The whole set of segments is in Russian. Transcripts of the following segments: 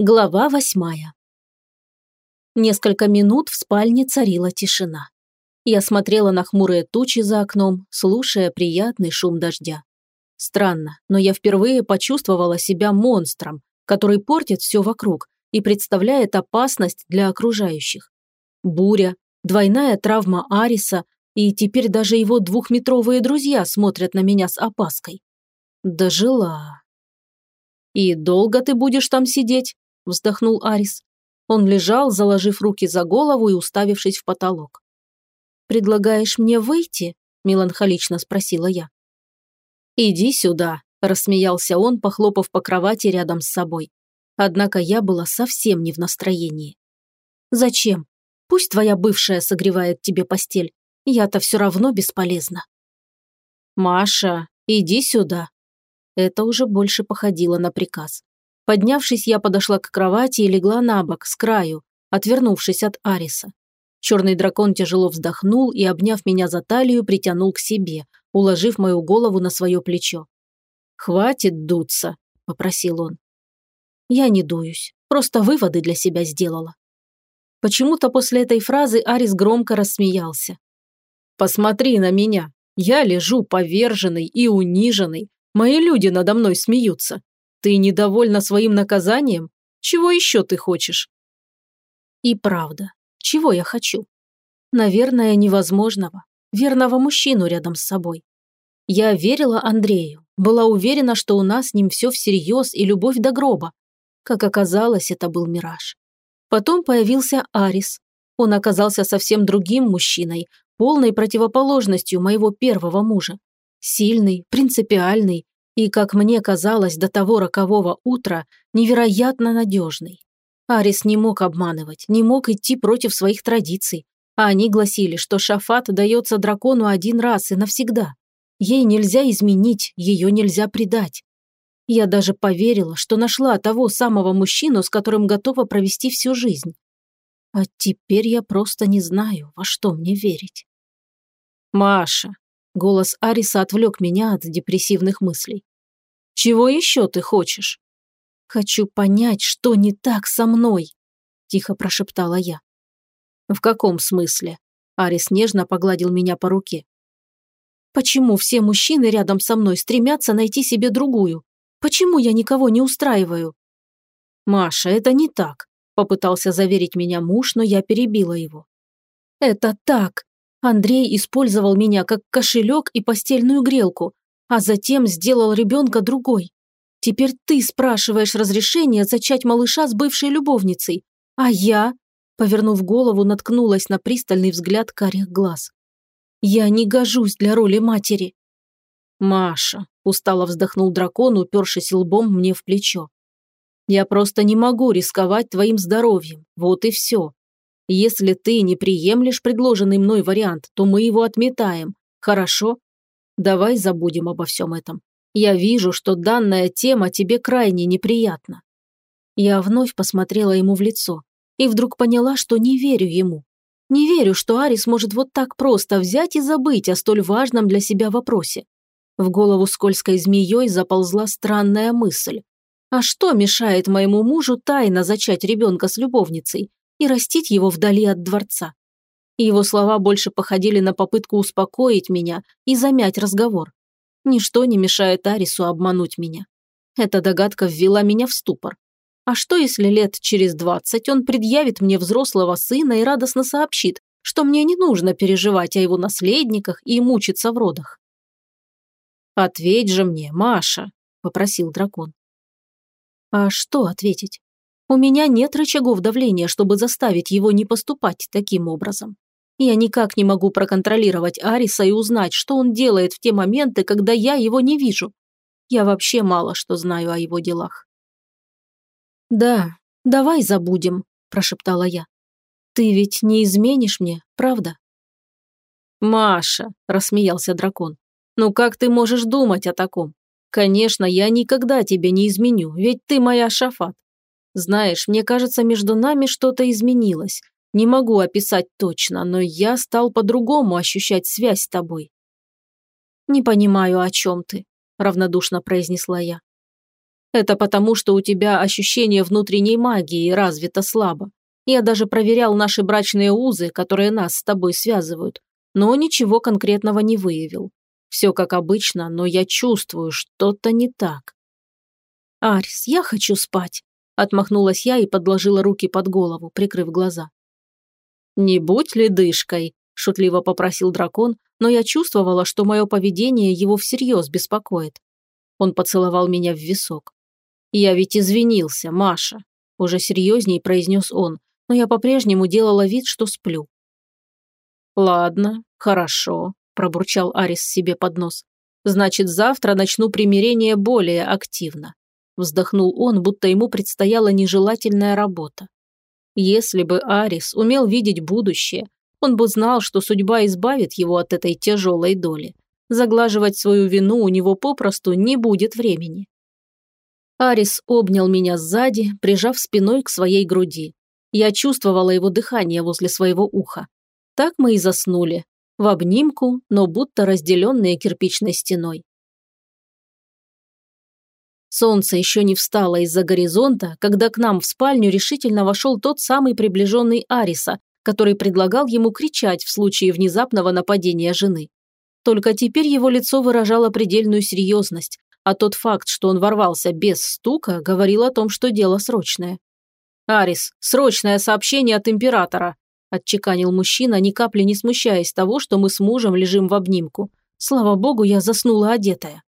Глава восьмая. Несколько минут в спальне царила тишина. Я смотрела на хмурые тучи за окном, слушая приятный шум дождя. Странно, но я впервые почувствовала себя монстром, который портит все вокруг и представляет опасность для окружающих. Буря, двойная травма Ариса, и теперь даже его двухметровые друзья смотрят на меня с опаской. Дожила. «И долго ты будешь там сидеть?» Вздохнул Арис. Он лежал, заложив руки за голову и уставившись в потолок. «Предлагаешь мне выйти?» – меланхолично спросила я. «Иди сюда», – рассмеялся он, похлопав по кровати рядом с собой. Однако я была совсем не в настроении. «Зачем? Пусть твоя бывшая согревает тебе постель. Я-то все равно бесполезна». «Маша, иди сюда». Это уже больше походило на приказ. Поднявшись, я подошла к кровати и легла на бок, с краю, отвернувшись от Ариса. Черный дракон тяжело вздохнул и, обняв меня за талию, притянул к себе, уложив мою голову на свое плечо. «Хватит дуться», – попросил он. Я не дуюсь, просто выводы для себя сделала. Почему-то после этой фразы Арис громко рассмеялся. «Посмотри на меня. Я лежу поверженный и униженный. Мои люди надо мной смеются. Ты недовольна своим наказанием? Чего еще ты хочешь? И правда, чего я хочу? Наверное, невозможного. Верного мужчину рядом с собой. Я верила Андрею, была уверена, что у нас с ним все всерьез и любовь до гроба. Как оказалось, это был мираж. Потом появился Арис. Он оказался совсем другим мужчиной, полной противоположностью моего первого мужа. Сильный, принципиальный, и, как мне казалось до того рокового утра, невероятно надежный. Арис не мог обманывать, не мог идти против своих традиций, а они гласили, что шафат дается дракону один раз и навсегда. Ей нельзя изменить, ее нельзя предать. Я даже поверила, что нашла того самого мужчину, с которым готова провести всю жизнь. А теперь я просто не знаю, во что мне верить. «Маша!» – голос Ариса отвлек меня от депрессивных мыслей. Чего еще ты хочешь?» «Хочу понять, что не так со мной», – тихо прошептала я. «В каком смысле?» Арис нежно погладил меня по руке. «Почему все мужчины рядом со мной стремятся найти себе другую? Почему я никого не устраиваю?» «Маша, это не так», – попытался заверить меня муж, но я перебила его. «Это так. Андрей использовал меня как кошелек и постельную грелку, а затем сделал ребенка другой. Теперь ты спрашиваешь разрешение зачать малыша с бывшей любовницей, а я, повернув голову, наткнулась на пристальный взгляд карих глаз. Я не гожусь для роли матери. Маша, устало вздохнул дракон, упершись лбом мне в плечо. Я просто не могу рисковать твоим здоровьем, вот и все. Если ты не приемлешь предложенный мной вариант, то мы его отметаем, хорошо? Давай забудем обо всем этом. Я вижу, что данная тема тебе крайне неприятна». Я вновь посмотрела ему в лицо и вдруг поняла, что не верю ему. Не верю, что Арис может вот так просто взять и забыть о столь важном для себя вопросе. В голову скользкой змеей заползла странная мысль. А что мешает моему мужу тайно зачать ребенка с любовницей и растить его вдали от дворца? Его слова больше походили на попытку успокоить меня и замять разговор. Ничто не мешает Арису обмануть меня. Эта догадка ввела меня в ступор. А что, если лет через двадцать он предъявит мне взрослого сына и радостно сообщит, что мне не нужно переживать о его наследниках и мучиться в родах? «Ответь же мне, Маша», – попросил дракон. А что ответить? У меня нет рычагов давления, чтобы заставить его не поступать таким образом. Я никак не могу проконтролировать Ариса и узнать, что он делает в те моменты, когда я его не вижу. Я вообще мало что знаю о его делах. «Да, давай забудем», – прошептала я. «Ты ведь не изменишь мне, правда?» «Маша», – рассмеялся дракон, – «ну как ты можешь думать о таком? Конечно, я никогда тебе не изменю, ведь ты моя Шафат. Знаешь, мне кажется, между нами что-то изменилось, не могу описать точно, но я стал по-другому ощущать связь с тобой. «Не понимаю, о чем ты», – равнодушно произнесла я. Это потому, что у тебя ощущение внутренней магии развито слабо. Я даже проверял наши брачные узы, которые нас с тобой связывают, но ничего конкретного не выявил. Все как обычно, но я чувствую, что-то не так. «Арис, я хочу спать», – отмахнулась я и подложила руки под голову, прикрыв глаза. «Не будь ледышкой», – шутливо попросил дракон, но я чувствовала, что мое поведение его всерьез беспокоит. Он поцеловал меня в висок. «Я ведь извинился, Маша», – уже серьезней произнес он, но я по-прежнему делала вид, что сплю. «Ладно, хорошо», – пробурчал Арис себе под нос. «Значит, завтра начну примирение более активно». Вздохнул он, будто ему предстояла нежелательная работа. Если бы Арис умел видеть будущее, он бы знал, что судьба избавит его от этой тяжелой доли. Заглаживать свою вину у него попросту не будет времени. Арис обнял меня сзади, прижав спиной к своей груди. Я чувствовала его дыхание возле своего уха. Так мы и заснули, в обнимку, но будто разделенные кирпичной стеной. Солнце еще не встало из-за горизонта, когда к нам в спальню решительно вошел тот самый приближенный Ариса, который предлагал ему кричать в случае внезапного нападения жены. Только теперь его лицо выражало предельную серьезность, а тот факт, что он ворвался без стука, говорил о том, что дело срочное. «Арис, срочное сообщение от императора», – отчеканил мужчина, ни капли не смущаясь того, что мы с мужем лежим в обнимку. Слава богу, я заснула одетая.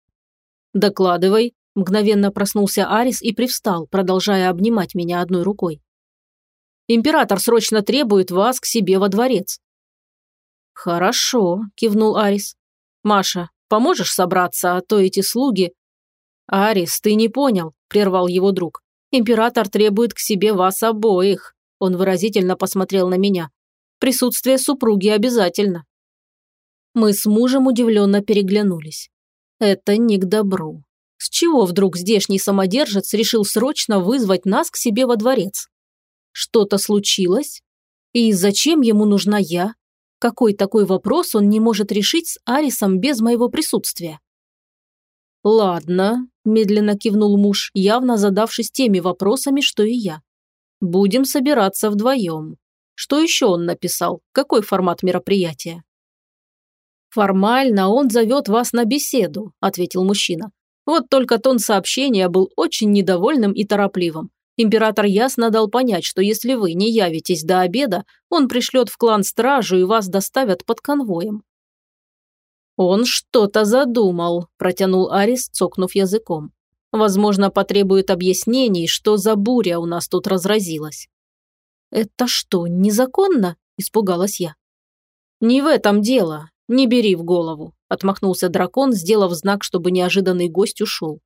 «Докладывай», – мгновенно проснулся Арис и привстал, продолжая обнимать меня одной рукой. «Император срочно требует вас к себе во дворец». «Хорошо», – кивнул Арис. «Маша, поможешь собраться, а то эти слуги...» «Арис, ты не понял», – прервал его друг. «Император требует к себе вас обоих», – он выразительно посмотрел на меня. «Присутствие супруги обязательно». Мы с мужем удивленно переглянулись. Это не к добру. С чего вдруг здешний самодержец решил срочно вызвать нас к себе во дворец? Что-то случилось? И зачем ему нужна я? Какой такой вопрос он не может решить с Арисом без моего присутствия? «Ладно», – медленно кивнул муж, явно задавшись теми вопросами, что и я. «Будем собираться вдвоем. Что еще он написал? Какой формат мероприятия?» «Формально он зовет вас на беседу», – ответил мужчина. Вот только тон сообщения был очень недовольным и торопливым. Император ясно дал понять, что если вы не явитесь до обеда, он пришлет в клан стражу и вас доставят под конвоем. «Он что-то задумал», – протянул Арис, цокнув языком. «Возможно, потребует объяснений, что за буря у нас тут разразилась». «Это что, незаконно?» – испугалась я. «Не в этом дело. Не бери в голову», – отмахнулся дракон, сделав знак, чтобы неожиданный гость ушел.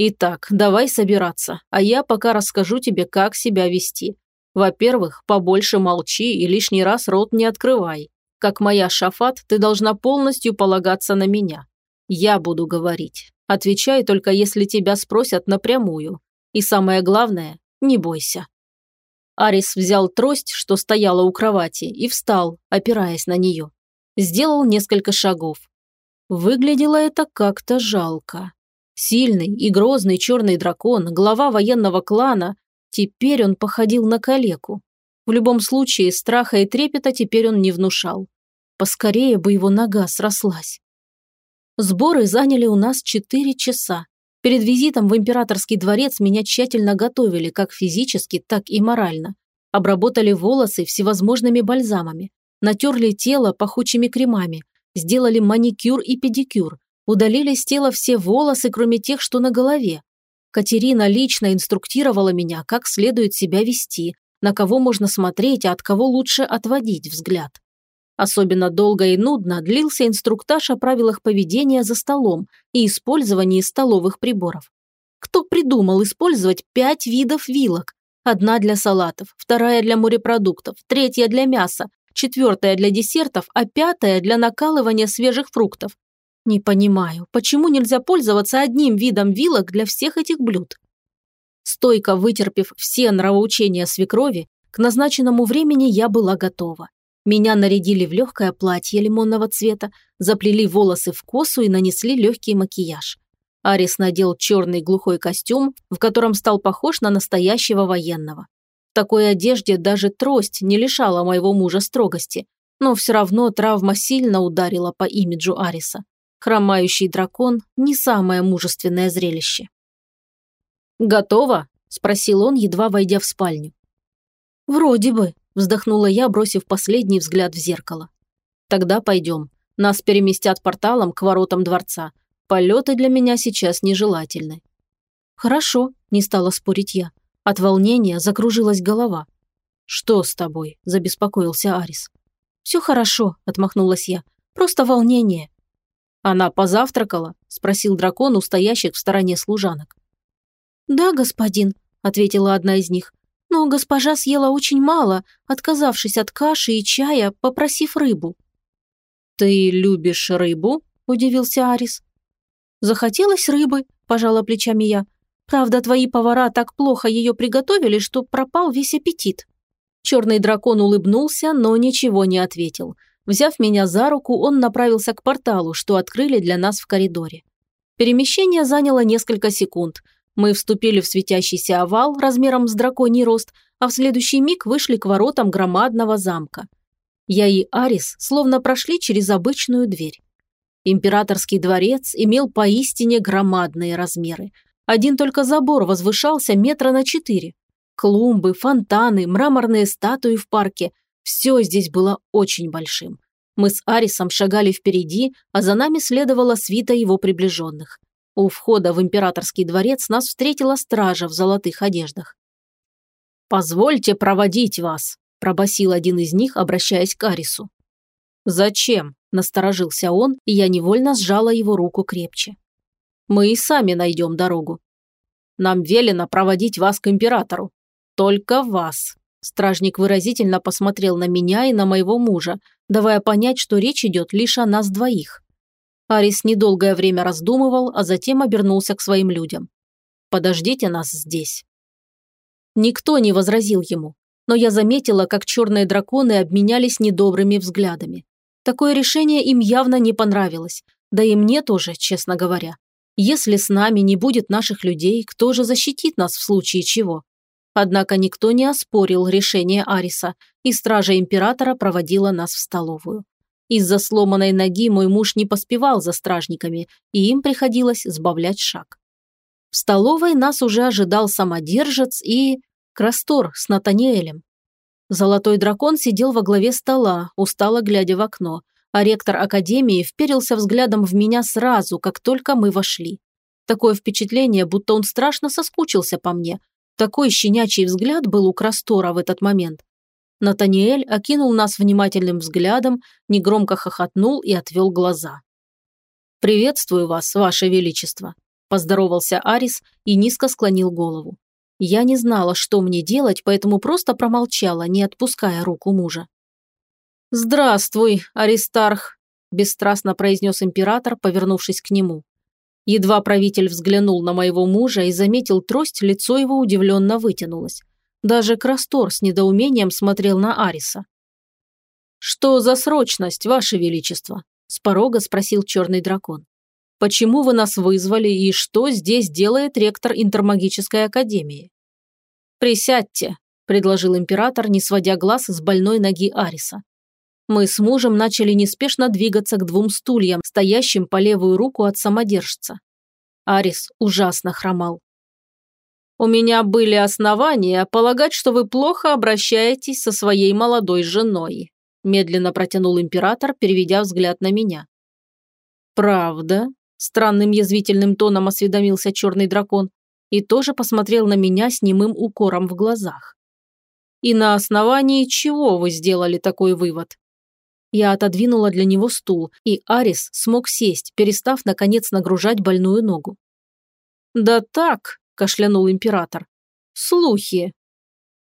Итак, давай собираться, а я пока расскажу тебе, как себя вести. Во-первых, побольше молчи и лишний раз рот не открывай. Как моя шафат, ты должна полностью полагаться на меня. Я буду говорить. Отвечай только, если тебя спросят напрямую. И самое главное, не бойся. Арис взял трость, что стояла у кровати, и встал, опираясь на нее. Сделал несколько шагов. Выглядело это как-то жалко. Сильный и грозный черный дракон, глава военного клана, теперь он походил на калеку. В любом случае, страха и трепета теперь он не внушал. Поскорее бы его нога срослась. Сборы заняли у нас четыре часа. Перед визитом в императорский дворец меня тщательно готовили как физически, так и морально. Обработали волосы всевозможными бальзамами, натерли тело пахучими кремами, сделали маникюр и педикюр, Удалили с тела все волосы, кроме тех, что на голове. Катерина лично инструктировала меня, как следует себя вести, на кого можно смотреть, а от кого лучше отводить взгляд. Особенно долго и нудно длился инструктаж о правилах поведения за столом и использовании столовых приборов. Кто придумал использовать пять видов вилок? Одна для салатов, вторая для морепродуктов, третья для мяса, четвертая для десертов, а пятая для накалывания свежих фруктов. Не понимаю, почему нельзя пользоваться одним видом вилок для всех этих блюд? Стойко вытерпев все нравоучения свекрови, к назначенному времени я была готова. Меня нарядили в легкое платье лимонного цвета, заплели волосы в косу и нанесли легкий макияж. Арис надел черный глухой костюм, в котором стал похож на настоящего военного. В такой одежде даже трость не лишала моего мужа строгости, но все равно травма сильно ударила по имиджу Ариса. Хромающий дракон – не самое мужественное зрелище. «Готово?» – спросил он, едва войдя в спальню. «Вроде бы», – вздохнула я, бросив последний взгляд в зеркало. «Тогда пойдем. Нас переместят порталом к воротам дворца. Полеты для меня сейчас нежелательны». «Хорошо», – не стала спорить я. От волнения закружилась голова. «Что с тобой?» – забеспокоился Арис. «Все хорошо», – отмахнулась я. «Просто волнение». «Она позавтракала?» – спросил дракон у стоящих в стороне служанок. «Да, господин», – ответила одна из них. «Но госпожа съела очень мало, отказавшись от каши и чая, попросив рыбу». «Ты любишь рыбу?» – удивился Арис. «Захотелось рыбы», – пожала плечами я. «Правда, твои повара так плохо ее приготовили, что пропал весь аппетит». Черный дракон улыбнулся, но ничего не ответил. Взяв меня за руку, он направился к порталу, что открыли для нас в коридоре. Перемещение заняло несколько секунд. Мы вступили в светящийся овал размером с драконий рост, а в следующий миг вышли к воротам громадного замка. Я и Арис словно прошли через обычную дверь. Императорский дворец имел поистине громадные размеры. Один только забор возвышался метра на четыре. Клумбы, фонтаны, мраморные статуи в парке – все здесь было очень большим. Мы с Арисом шагали впереди, а за нами следовала свита его приближенных. У входа в императорский дворец нас встретила стража в золотых одеждах. «Позвольте проводить вас», – пробасил один из них, обращаясь к Арису. «Зачем?» – насторожился он, и я невольно сжала его руку крепче. «Мы и сами найдем дорогу. Нам велено проводить вас к императору. Только вас». Стражник выразительно посмотрел на меня и на моего мужа, давая понять, что речь идет лишь о нас двоих. Арис недолгое время раздумывал, а затем обернулся к своим людям. «Подождите нас здесь». Никто не возразил ему, но я заметила, как черные драконы обменялись недобрыми взглядами. Такое решение им явно не понравилось, да и мне тоже, честно говоря. Если с нами не будет наших людей, кто же защитит нас в случае чего? Однако никто не оспорил решение Ариса, и стража императора проводила нас в столовую. Из-за сломанной ноги мой муж не поспевал за стражниками, и им приходилось сбавлять шаг. В столовой нас уже ожидал самодержец и... Крастор с Натаниэлем. Золотой дракон сидел во главе стола, устало глядя в окно, а ректор академии вперился взглядом в меня сразу, как только мы вошли. Такое впечатление, будто он страшно соскучился по мне. Такой щенячий взгляд был у Крастора в этот момент. Натаниэль окинул нас внимательным взглядом, негромко хохотнул и отвел глаза. «Приветствую вас, ваше величество», – поздоровался Арис и низко склонил голову. Я не знала, что мне делать, поэтому просто промолчала, не отпуская руку мужа. «Здравствуй, Аристарх», – бесстрастно произнес император, повернувшись к нему. Едва правитель взглянул на моего мужа и заметил трость, лицо его удивленно вытянулось. Даже Крастор с недоумением смотрел на Ариса. «Что за срочность, Ваше Величество?» – с порога спросил черный дракон. «Почему вы нас вызвали и что здесь делает ректор Интермагической Академии?» «Присядьте», – предложил император, не сводя глаз с больной ноги Ариса. Мы с мужем начали неспешно двигаться к двум стульям, стоящим по левую руку от самодержца. Арис ужасно хромал. У меня были основания полагать, что вы плохо обращаетесь со своей молодой женой», медленно протянул император, переведя взгляд на меня. «Правда?» – странным язвительным тоном осведомился черный дракон и тоже посмотрел на меня с немым укором в глазах. «И на основании чего вы сделали такой вывод?» Я отодвинула для него стул, и Арис смог сесть, перестав, наконец, нагружать больную ногу. «Да так», кашлянул император. «Слухи!»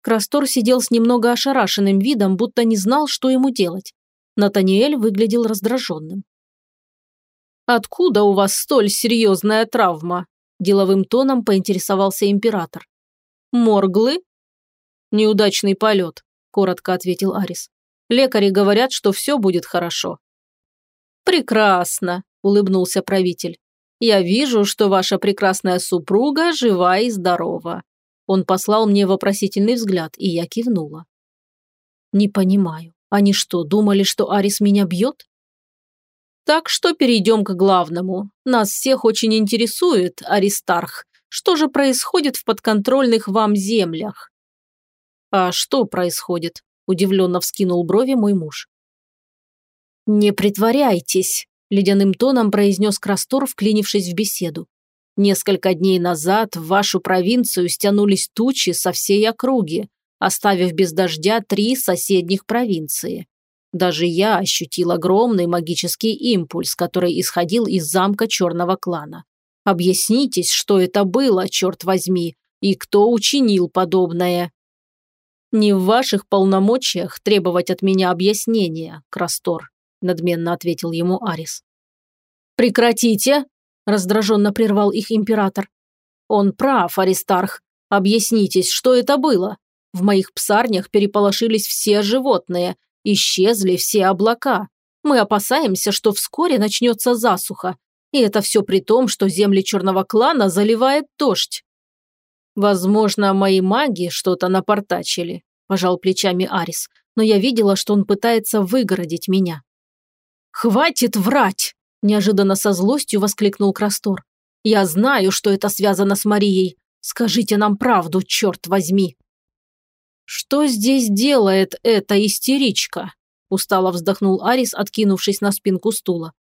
Крастор сидел с немного ошарашенным видом, будто не знал, что ему делать. Натаниэль выглядел раздраженным. «Откуда у вас столь серьезная травма?» – деловым тоном поинтересовался император. «Морглы?» «Неудачный полет», – коротко ответил Арис. «Лекари говорят, что все будет хорошо». «Прекрасно», – улыбнулся правитель. Я вижу, что ваша прекрасная супруга жива и здорова». Он послал мне вопросительный взгляд, и я кивнула. «Не понимаю, они что, думали, что Арис меня бьет?» «Так что перейдем к главному. Нас всех очень интересует, Аристарх, что же происходит в подконтрольных вам землях?» «А что происходит?» – удивленно вскинул брови мой муж. «Не притворяйтесь», – ледяным тоном произнес Крастор, вклинившись в беседу. «Несколько дней назад в вашу провинцию стянулись тучи со всей округи, оставив без дождя три соседних провинции. Даже я ощутил огромный магический импульс, который исходил из замка черного клана. Объяснитесь, что это было, черт возьми, и кто учинил подобное?» «Не в ваших полномочиях требовать от меня объяснения, Крастор», надменно ответил ему Арис. «Прекратите!» – раздраженно прервал их император. «Он прав, Аристарх. Объяснитесь, что это было? В моих псарнях переполошились все животные, исчезли все облака. Мы опасаемся, что вскоре начнется засуха. И это все при том, что земли черного клана заливает дождь. Возможно, мои маги что-то напортачили, пожал плечами Арис, но я видела, что он пытается выгородить меня. «Хватит врать!» – неожиданно со злостью воскликнул Крастор. «Я знаю, что это связано с Марией. Скажите нам правду, черт возьми!» «Что здесь делает эта истеричка?» – устало вздохнул Арис, откинувшись на спинку стула.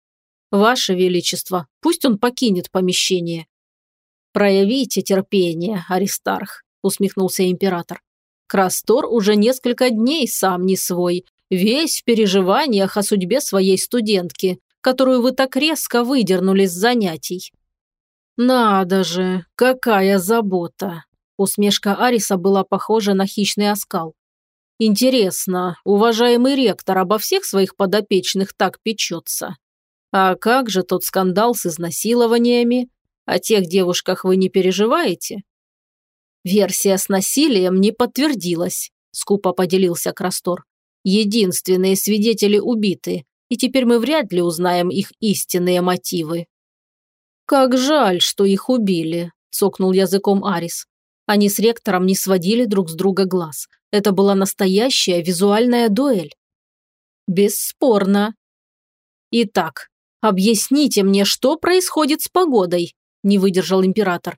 «Ваше Величество, пусть он покинет помещение». «Проявите терпение, Аристарх», – усмехнулся император. «Крастор уже несколько дней сам не свой, весь в переживаниях о судьбе своей студентки, которую вы так резко выдернули с занятий». «Надо же, какая забота!» Усмешка Ариса была похожа на хищный оскал. «Интересно, уважаемый ректор обо всех своих подопечных так печется? А как же тот скандал с изнасилованиями? О тех девушках вы не переживаете?» «Версия с насилием не подтвердилась», – скупо поделился Крастор. «Единственные свидетели убиты, и теперь мы вряд ли узнаем их истинные мотивы». «Как жаль, что их убили», – цокнул языком Арис. Они с ректором не сводили друг с друга глаз. Это была настоящая визуальная дуэль. Бесспорно. Итак, объясните мне, что происходит с погодой, не выдержал император.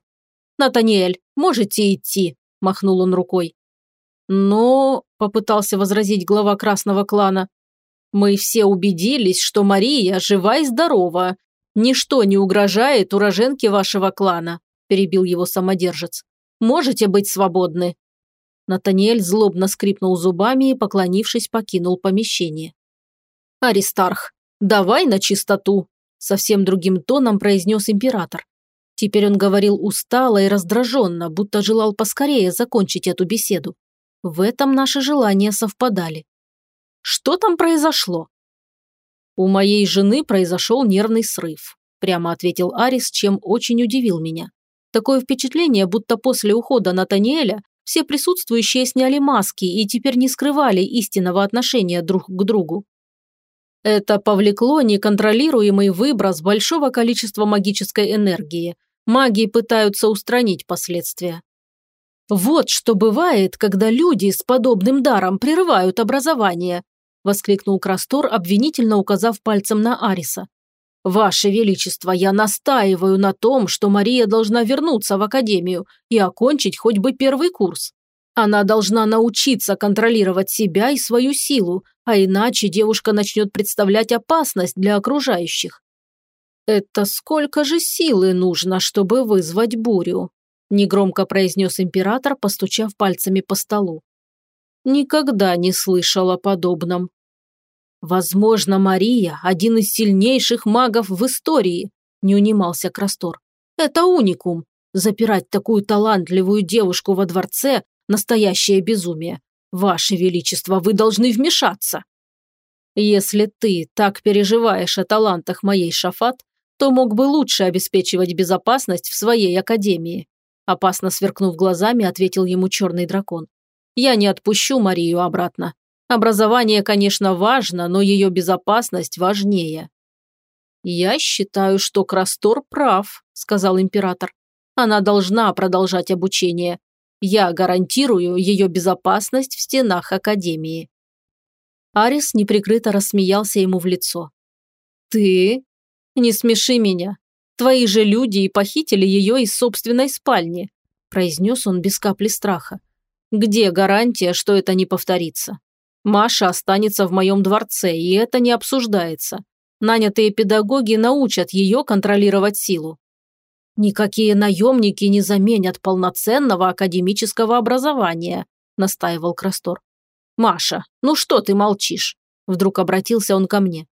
Натаниэль, можете идти, махнул он рукой. Но, попытался возразить глава красного клана, мы все убедились, что Мария жива и здорова. Ничто не угрожает уроженке вашего клана, перебил его самодержец. Можете быть свободны». Натаниэль злобно скрипнул зубами и, поклонившись, покинул помещение. «Аристарх, давай на чистоту», – совсем другим тоном произнес император. Теперь он говорил устало и раздраженно, будто желал поскорее закончить эту беседу. В этом наши желания совпадали. Что там произошло? У моей жены произошел нервный срыв, прямо ответил Арис, чем очень удивил меня. Такое впечатление, будто после ухода Натаниэля все присутствующие сняли маски и теперь не скрывали истинного отношения друг к другу. Это повлекло неконтролируемый выброс большого количества магической энергии. Маги пытаются устранить последствия. «Вот что бывает, когда люди с подобным даром прерывают образование», воскликнул Крастор, обвинительно указав пальцем на Ариса. «Ваше Величество, я настаиваю на том, что Мария должна вернуться в Академию и окончить хоть бы первый курс. Она должна научиться контролировать себя и свою силу, а иначе девушка начнет представлять опасность для окружающих». «Это сколько же силы нужно, чтобы вызвать бурю?» негромко произнес император, постучав пальцами по столу. «Никогда не слышал о подобном. «Возможно, Мария – один из сильнейших магов в истории», – не унимался Крастор. «Это уникум. Запирать такую талантливую девушку во дворце – настоящее безумие. Ваше Величество, вы должны вмешаться». «Если ты так переживаешь о талантах моей Шафат, то мог бы лучше обеспечивать безопасность в своей академии», опасно сверкнув глазами, ответил ему черный дракон. «Я не отпущу Марию обратно. Образование, конечно, важно, но ее безопасность важнее. «Я считаю, что Крастор прав», – сказал император. «Она должна продолжать обучение. Я гарантирую ее безопасность в стенах Академии». Арис неприкрыто рассмеялся ему в лицо. «Ты? Не смеши меня. Твои же люди и похитили ее из собственной спальни», произнес он без капли страха. «Где гарантия, что это не повторится? Маша останется в моем дворце, и это не обсуждается. Нанятые педагоги научат ее контролировать силу. «Никакие наемники не заменят полноценного академического образования», настаивал Крастор. «Маша, ну что ты молчишь?» Вдруг обратился он ко мне.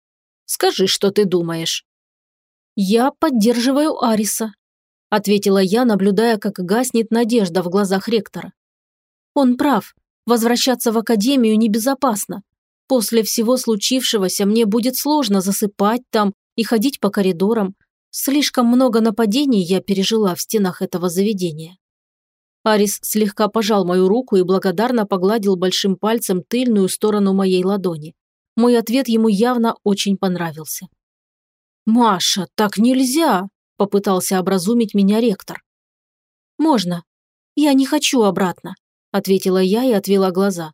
«Скажи, что ты думаешь». «Я поддерживаю Ариса», ответила я, наблюдая, как гаснет надежда в глазах ректора. «Он прав. Возвращаться в академию небезопасно. После всего случившегося мне будет сложно засыпать там и ходить по коридорам. Слишком много нападений я пережила в стенах этого заведения. Арис слегка пожал мою руку и благодарно погладил большим пальцем тыльную сторону моей ладони. Мой ответ ему явно очень понравился. «Маша, так нельзя!» – попытался образумить меня ректор. «Можно. Я не хочу обратно», – ответила я и отвела глаза.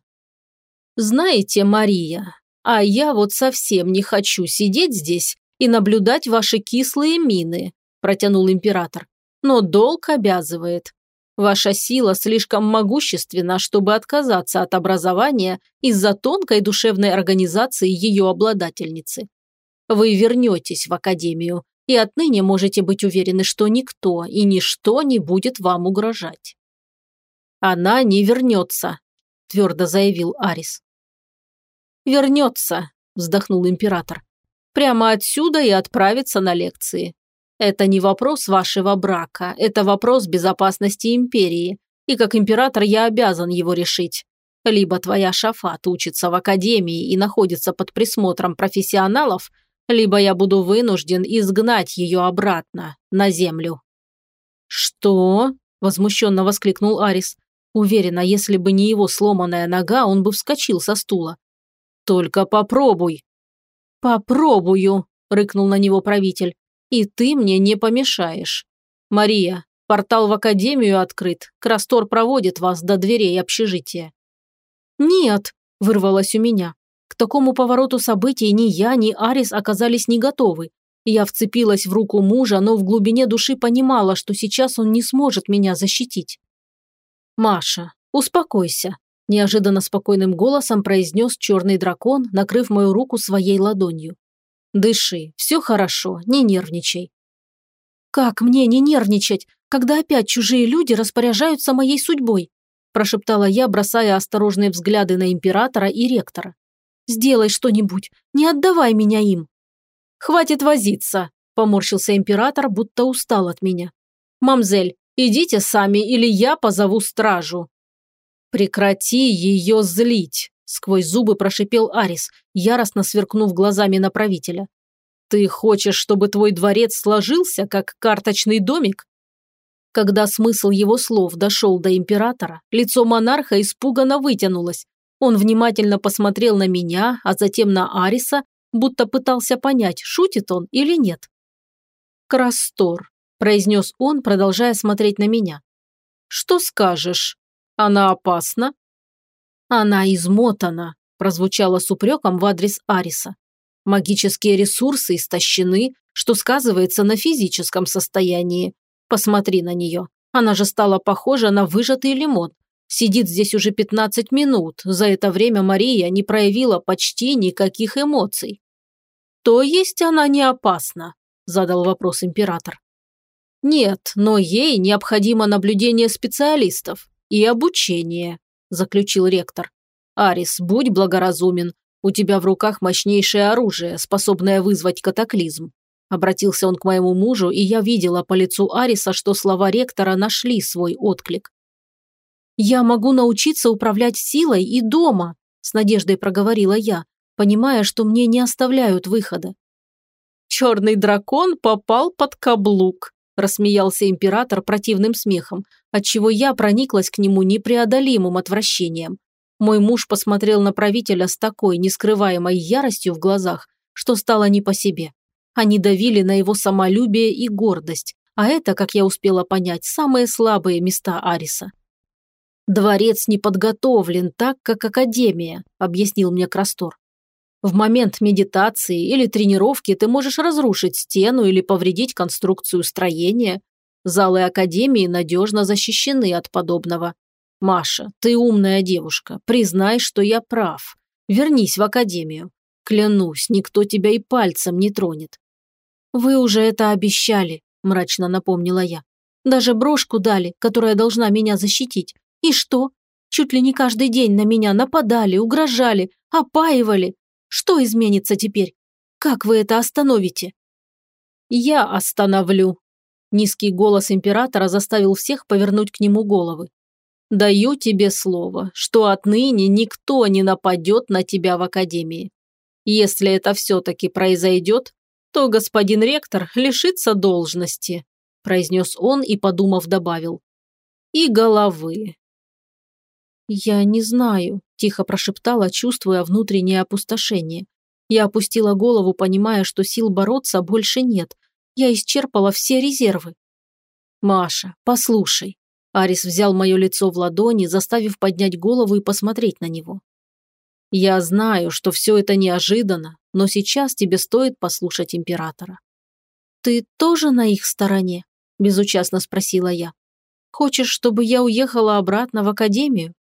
«Знаете, Мария, а я вот совсем не хочу сидеть здесь и наблюдать ваши кислые мины», – протянул император. «Но долг обязывает. Ваша сила слишком могущественна, чтобы отказаться от образования из-за тонкой душевной организации ее обладательницы. Вы вернетесь в академию, и отныне можете быть уверены, что никто и ничто не будет вам угрожать». «Она не вернется», – твердо заявил Арис. «Вернется», – вздохнул император. «Прямо отсюда и отправится на лекции. Это не вопрос вашего брака, это вопрос безопасности империи, и как император я обязан его решить. Либо твоя Шафат учится в академии и находится под присмотром профессионалов, либо я буду вынужден изгнать ее обратно, на землю». «Что?» – возмущенно воскликнул Арис. Уверена, если бы не его сломанная нога, он бы вскочил со стула. «Только попробуй». «Попробую», – рыкнул на него правитель. «И ты мне не помешаешь. Мария, портал в академию открыт. Крастор проводит вас до дверей общежития». «Нет», – вырвалось у меня. Такому повороту событий ни я, ни Арис оказались не готовы. Я вцепилась в руку мужа, но в глубине души понимала, что сейчас он не сможет меня защитить. «Маша, успокойся», неожиданно спокойным голосом произнес черный дракон, накрыв мою руку своей ладонью. «Дыши, все хорошо, не нервничай». «Как мне не нервничать, когда опять чужие люди распоряжаются моей судьбой?» прошептала я, бросая осторожные взгляды на императора и ректора. «Сделай что-нибудь, не отдавай меня им». «Хватит возиться», – поморщился император, будто устал от меня. «Мамзель, идите сами, или я позову стражу». «Прекрати ее злить!» – сквозь зубы прошипел Арис, яростно сверкнув глазами на правителя. «Ты хочешь, чтобы твой дворец сложился, как карточный домик?» Когда смысл его слов дошел до императора, лицо монарха испуганно вытянулось. Он внимательно посмотрел на меня, а затем на Ариса, будто пытался понять, шутит он или нет. «Крастор», – произнес он, продолжая смотреть на меня. «Что скажешь?» Она опасна?» «Она измотана», – прозвучало с упреком в адрес Ариса. «Магические ресурсы истощены, что сказывается на физическом состоянии. Посмотри на нее. Она же стала похожа на выжатый лимон. Сидит здесь уже 15 минут. За это время Мария не проявила почти никаких эмоций». «То есть она не опасна?» – задал вопрос император. «Нет, но ей необходимо наблюдение специалистов и обучение», – заключил ректор. «Арис, будь благоразумен. У тебя в руках мощнейшее оружие, способное вызвать катаклизм». Обратился он к моему мужу, и я видела по лицу Ариса, что слова ректора нашли свой отклик. «Я могу научиться управлять силой и дома», – с надеждой проговорила я, понимая, что мне не оставляют выхода. «Черный дракон попал под каблук», – рассмеялся император противным смехом, отчего я прониклась к нему непреодолимым отвращением. Мой муж посмотрел на правителя с такой нескрываемой яростью в глазах, что стало не по себе. Они давили на его самолюбие и гордость, а это, как я успела понять, самые слабые места Ариса. «Дворец не подготовлен так, как Академия», – объяснил мне Крастор. В момент медитации или тренировки ты можешь разрушить стену или повредить конструкцию строения. Залы Академии надежно защищены от подобного. Маша, ты умная девушка, признай, что я прав. Вернись в Академию. Клянусь, никто тебя и пальцем не тронет. Вы уже это обещали, мрачно напомнила я. Даже брошку дали, которая должна меня защитить. И что? Чуть ли не каждый день на меня нападали, угрожали, опаивали. Что изменится теперь? Как вы это остановите?» «Я остановлю», – низкий голос императора заставил всех повернуть к нему головы. «Даю тебе слово, что отныне никто не нападет на тебя в академии. Если это все-таки произойдет, то господин ректор лишится должности», – произнес он и, подумав, добавил. «И головы». «Я не знаю», – тихо прошептала, чувствуя внутреннее опустошение. Я опустила голову, понимая, что сил бороться больше нет. Я исчерпала все резервы. «Маша, послушай». Арис взял мое лицо в ладони, заставив поднять голову и посмотреть на него. «Я знаю, что все это неожиданно, но сейчас тебе стоит послушать императора». «Ты тоже на их стороне?» – безучастно спросила я. «Хочешь, чтобы я уехала обратно в академию?»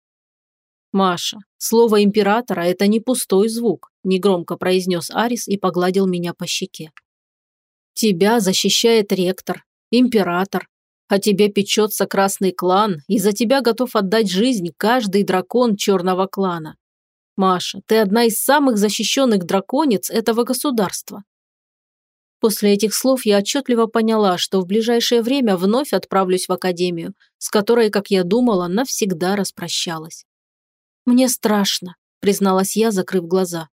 «Маша, слово императора – это не пустой звук», – негромко произнес Арис и погладил меня по щеке. «Тебя защищает ректор, император, а тебе печется красный клан, и за тебя готов отдать жизнь каждый дракон черного клана. Маша, ты одна из самых защищенных драконец этого государства. После этих слов я отчетливо поняла, что в ближайшее время вновь отправлюсь в академию, с которой, как я думала, навсегда распрощалась. «Мне страшно», – призналась я, закрыв глаза.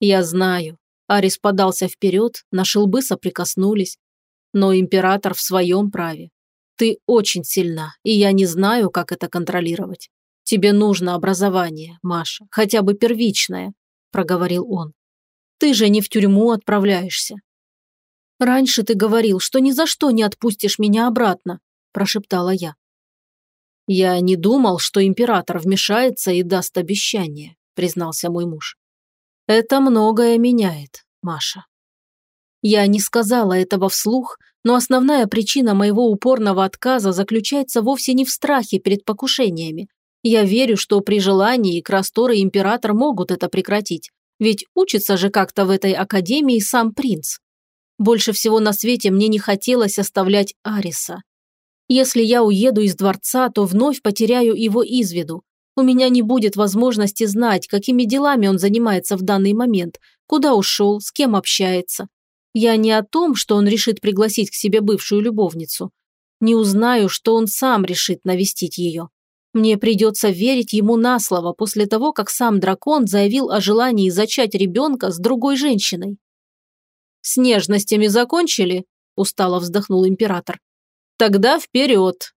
«Я знаю». Арис подался вперед, наши лбы соприкоснулись. Но император в своем праве. Ты очень сильна, и я не знаю, как это контролировать. Тебе нужно образование, Маша, хотя бы первичное», – проговорил он. «Ты же не в тюрьму отправляешься». «Раньше ты говорил, что ни за что не отпустишь меня обратно», – прошептала я. «Я не думал, что император вмешается и даст обещание», признался мой муж. «Это многое меняет, Маша». Я не сказала этого вслух, но основная причина моего упорного отказа заключается вовсе не в страхе перед покушениями. Я верю, что при желании Крастор и Император могут это прекратить, ведь учится же как-то в этой академии сам принц. Больше всего на свете мне не хотелось оставлять Ариса. Если я уеду из дворца, то вновь потеряю его из виду. У меня не будет возможности знать, какими делами он занимается в данный момент, куда ушел, с кем общается. Я не о том, что он решит пригласить к себе бывшую любовницу. Не узнаю, что он сам решит навестить ее. Мне придется верить ему на слово после того, как сам дракон заявил о желании зачать ребенка с другой женщиной. «С нежностями закончили?» – устало вздохнул император. Тогда вперед.